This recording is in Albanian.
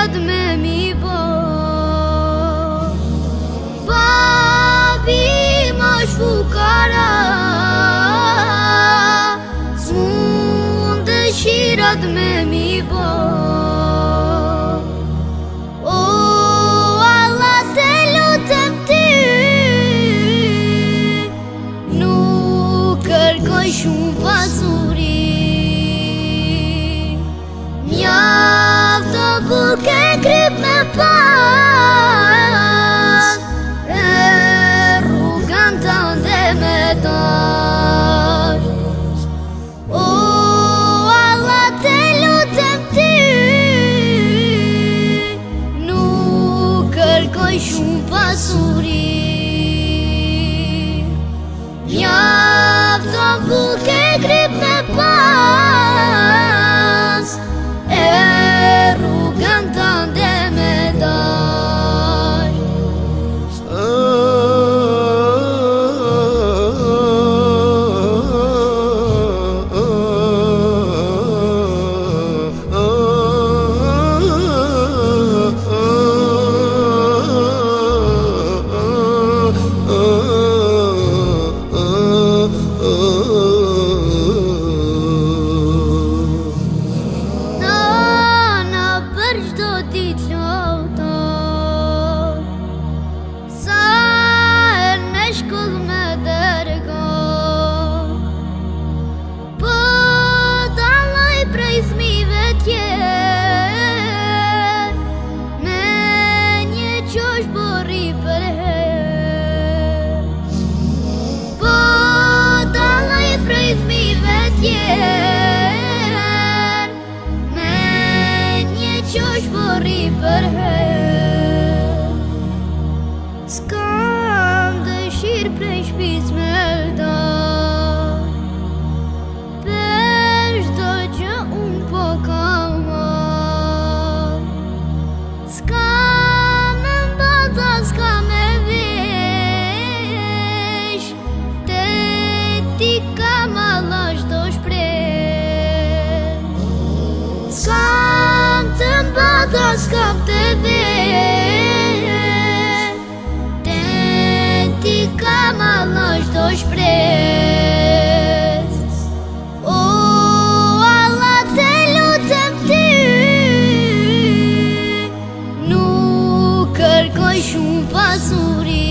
gjatë me mi bo po. Papi ma shfukara Zmë të shirat me mi bo po. voi și un pasuri. Ia-mi për Po ta lajë prejtë mi vetjerë me nje që për herë Skam dëshirë prej shpiz me lëdarë Pesh që unë po kamarë Skam pas kap të dhe Të ti kam alësh do shpres O Allah të lutëm ty Nuk kërkoj shumë pasurit